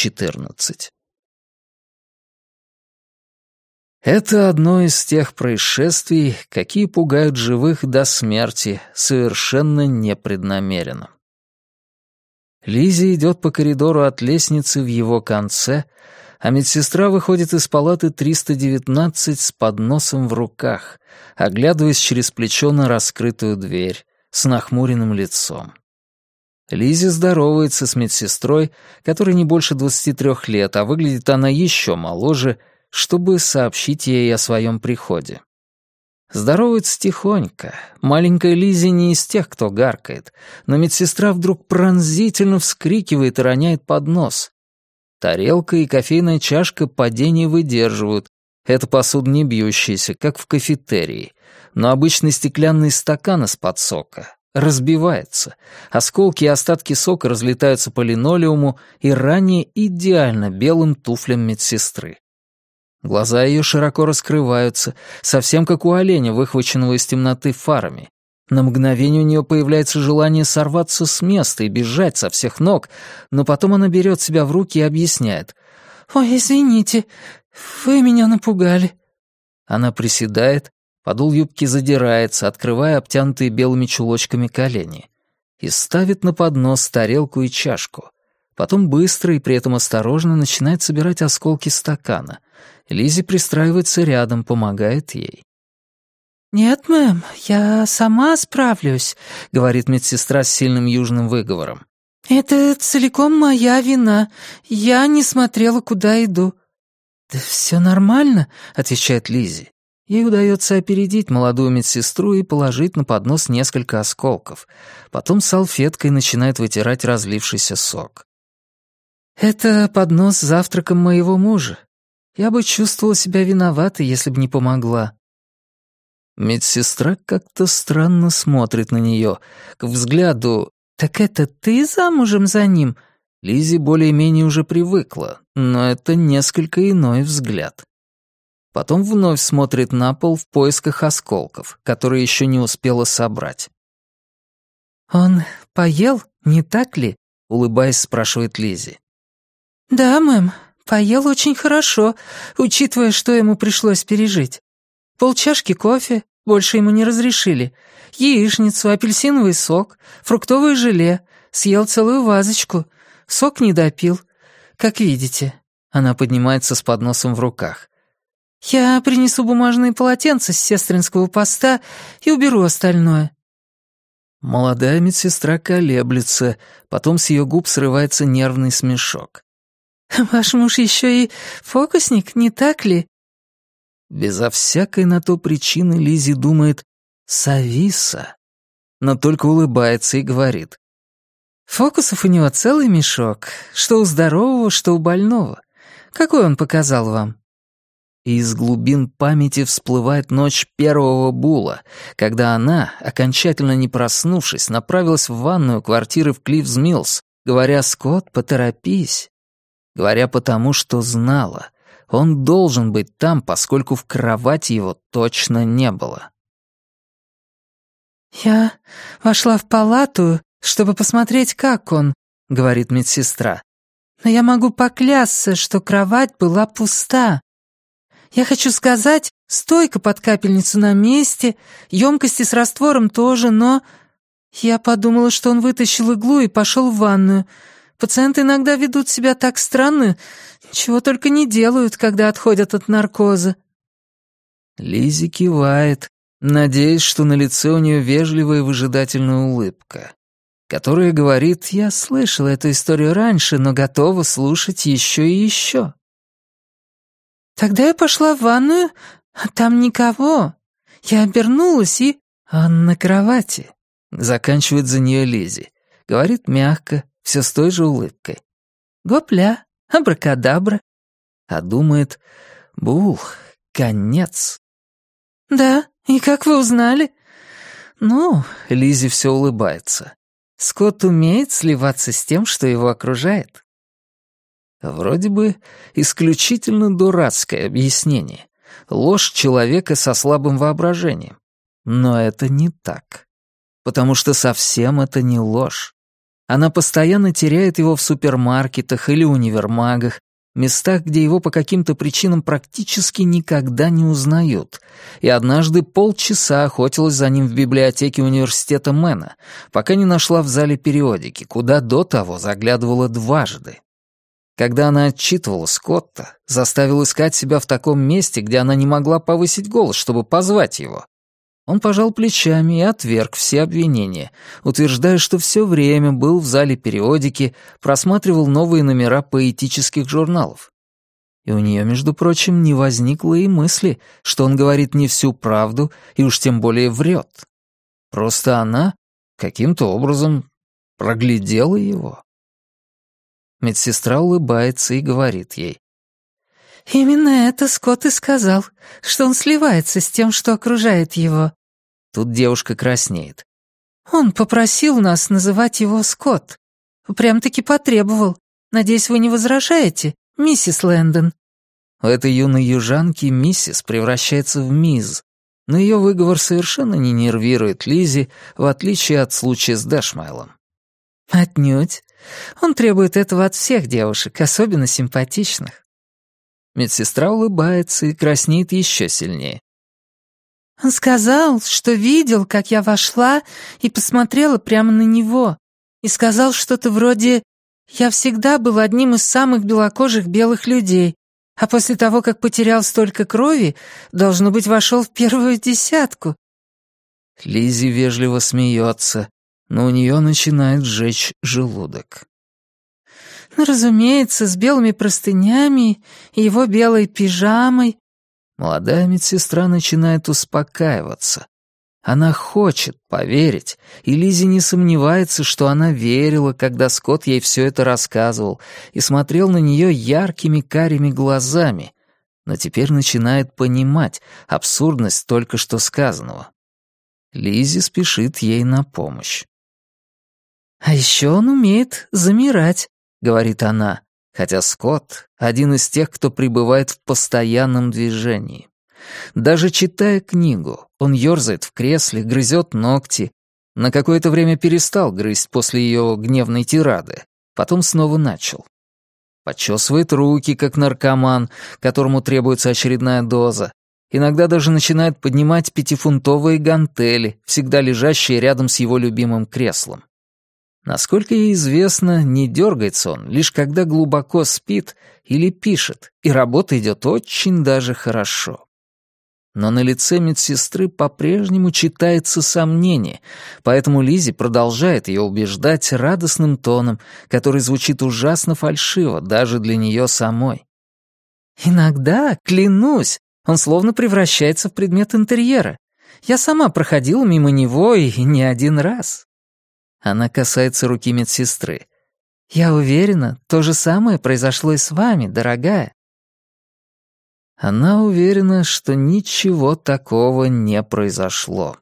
14. Это одно из тех происшествий, какие пугают живых до смерти, совершенно непреднамеренно. Лизи идет по коридору от лестницы в его конце, а медсестра выходит из палаты 319 с подносом в руках, оглядываясь через плечо на раскрытую дверь, с нахмуренным лицом. Лизи здоровается с медсестрой, которой не больше 23 лет, а выглядит она еще моложе, чтобы сообщить ей о своем приходе. Здоровается тихонько. Маленькая Лизи не из тех, кто гаркает, но медсестра вдруг пронзительно вскрикивает и роняет поднос. Тарелка и кофейная чашка падения выдерживают. Это посуда не бьющаяся, как в кафетерии. Но обычный стеклянный стакан из-под сока разбивается. Осколки и остатки сока разлетаются по линолеуму и ранее идеально белым туфлям медсестры. Глаза ее широко раскрываются, совсем как у оленя, выхваченного из темноты фарами. На мгновение у нее появляется желание сорваться с места и бежать со всех ног, но потом она берет себя в руки и объясняет. «Ой, извините, вы меня напугали». Она приседает, подол юбки задирается, открывая обтянутые белыми чулочками колени, и ставит на поднос тарелку и чашку. Потом быстро и при этом осторожно начинает собирать осколки стакана. Лизи пристраивается рядом, помогает ей. «Нет, мэм, я сама справлюсь», — говорит медсестра с сильным южным выговором. «Это целиком моя вина. Я не смотрела, куда иду». «Да все нормально», — отвечает Лизи. Ей удается опередить молодую медсестру и положить на поднос несколько осколков. Потом салфеткой начинает вытирать разлившийся сок. «Это поднос с завтраком моего мужа. Я бы чувствовала себя виноватой, если бы не помогла». Медсестра как-то странно смотрит на нее, к взгляду «Так это ты замужем за ним?» Лизи более-менее уже привыкла, но это несколько иной взгляд. Потом вновь смотрит на пол в поисках осколков, которые еще не успела собрать. «Он поел, не так ли?» — улыбаясь, спрашивает Лизи. «Да, мэм, поел очень хорошо, учитывая, что ему пришлось пережить. Полчашки кофе, больше ему не разрешили. Яичницу, апельсиновый сок, фруктовое желе. Съел целую вазочку. Сок не допил. Как видите». Она поднимается с подносом в руках. «Я принесу бумажные полотенца с сестринского поста и уберу остальное». Молодая медсестра колеблется, потом с ее губ срывается нервный смешок. «Ваш муж еще и фокусник, не так ли?» Безо всякой на то причины Лизи думает «Сависа», но только улыбается и говорит. «Фокусов у него целый мешок, что у здорового, что у больного. Какой он показал вам?» И из глубин памяти всплывает ночь первого була, когда она, окончательно не проснувшись, направилась в ванную квартиры в Клиффс-Миллс, говоря «Скотт, поторопись». Говоря потому, что знала — он должен быть там, поскольку в кровати его точно не было. «Я вошла в палату, чтобы посмотреть, как он», — говорит медсестра. «Но я могу поклясться, что кровать была пуста. Я хочу сказать, стойка под капельницу на месте, емкости с раствором тоже, но...» Я подумала, что он вытащил иглу и пошел в ванную. Пациенты иногда ведут себя так странно, чего только не делают, когда отходят от наркоза». Лизи кивает, надеясь, что на лице у нее вежливая выжидательная улыбка, которая говорит «Я слышала эту историю раньше, но готова слушать еще и еще». «Тогда я пошла в ванную, а там никого. Я обернулась и...» «Он на кровати», — заканчивает за нее Лизи. Говорит мягко, все с той же улыбкой. «Гопля, абракадабра». А думает, «Бух, конец». «Да, и как вы узнали?» «Ну», — Лизи все улыбается. «Скотт умеет сливаться с тем, что его окружает». Вроде бы исключительно дурацкое объяснение. Ложь человека со слабым воображением. Но это не так. Потому что совсем это не ложь. Она постоянно теряет его в супермаркетах или универмагах, местах, где его по каким-то причинам практически никогда не узнают, и однажды полчаса охотилась за ним в библиотеке университета Мэна, пока не нашла в зале периодики, куда до того заглядывала дважды. Когда она отчитывала Скотта, заставил искать себя в таком месте, где она не могла повысить голос, чтобы позвать его. Он пожал плечами и отверг все обвинения, утверждая, что все время был в зале периодики, просматривал новые номера поэтических журналов. И у нее, между прочим, не возникло и мысли, что он говорит не всю правду и уж тем более врет. Просто она каким-то образом проглядела его. Медсестра улыбается и говорит ей. «Именно это Скотт и сказал, что он сливается с тем, что окружает его». Тут девушка краснеет. «Он попросил нас называть его Скотт. Прям-таки потребовал. Надеюсь, вы не возражаете, миссис Лэндон?» У этой юной южанки миссис превращается в мисс, но ее выговор совершенно не нервирует Лизи, в отличие от случая с Дэшмайлом. «Отнюдь. Он требует этого от всех девушек, особенно симпатичных». Медсестра улыбается и краснеет еще сильнее. «Он сказал, что видел, как я вошла и посмотрела прямо на него, и сказал что-то вроде «Я всегда был одним из самых белокожих белых людей, а после того, как потерял столько крови, должно быть, вошел в первую десятку». Лизи вежливо смеется, но у нее начинает жечь желудок. Ну, разумеется, с белыми простынями и его белой пижамой. Молодая медсестра начинает успокаиваться. Она хочет поверить, и Лизи не сомневается, что она верила, когда Скотт ей все это рассказывал, и смотрел на нее яркими карими глазами, но теперь начинает понимать абсурдность только что сказанного. Лизи спешит ей на помощь. «А еще он умеет замирать», — говорит она, хотя Скотт — один из тех, кто пребывает в постоянном движении. Даже читая книгу, он ерзает в кресле, грызет ногти. На какое-то время перестал грызть после ее гневной тирады, потом снова начал. Почесывает руки, как наркоман, которому требуется очередная доза. Иногда даже начинает поднимать пятифунтовые гантели, всегда лежащие рядом с его любимым креслом. Насколько ей известно, не дергается он, лишь когда глубоко спит или пишет, и работа идет очень даже хорошо. Но на лице медсестры по-прежнему читается сомнение, поэтому Лизи продолжает ее убеждать радостным тоном, который звучит ужасно фальшиво даже для нее самой. «Иногда, клянусь, он словно превращается в предмет интерьера. Я сама проходила мимо него и не один раз». Она касается руки медсестры. «Я уверена, то же самое произошло и с вами, дорогая». Она уверена, что ничего такого не произошло.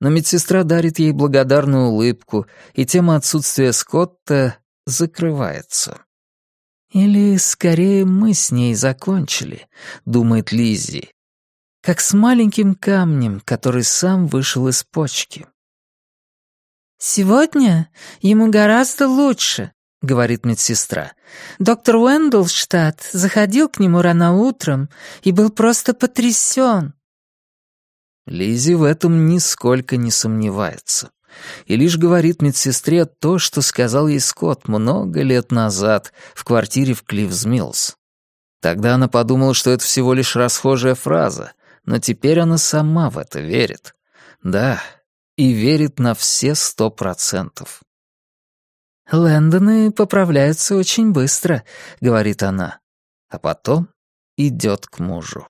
Но медсестра дарит ей благодарную улыбку, и тема отсутствия Скотта закрывается. «Или, скорее, мы с ней закончили», — думает Лиззи. «Как с маленьким камнем, который сам вышел из почки». «Сегодня ему гораздо лучше», — говорит медсестра. «Доктор Уэндлштадт заходил к нему рано утром и был просто потрясен». Лизи в этом нисколько не сомневается. И лишь говорит медсестре то, что сказал ей Скотт много лет назад в квартире в Клиффс-Миллс. Тогда она подумала, что это всего лишь расхожая фраза, но теперь она сама в это верит. Да, и верит на все сто процентов. «Лэндоны поправляются очень быстро», — говорит она, а потом идет к мужу.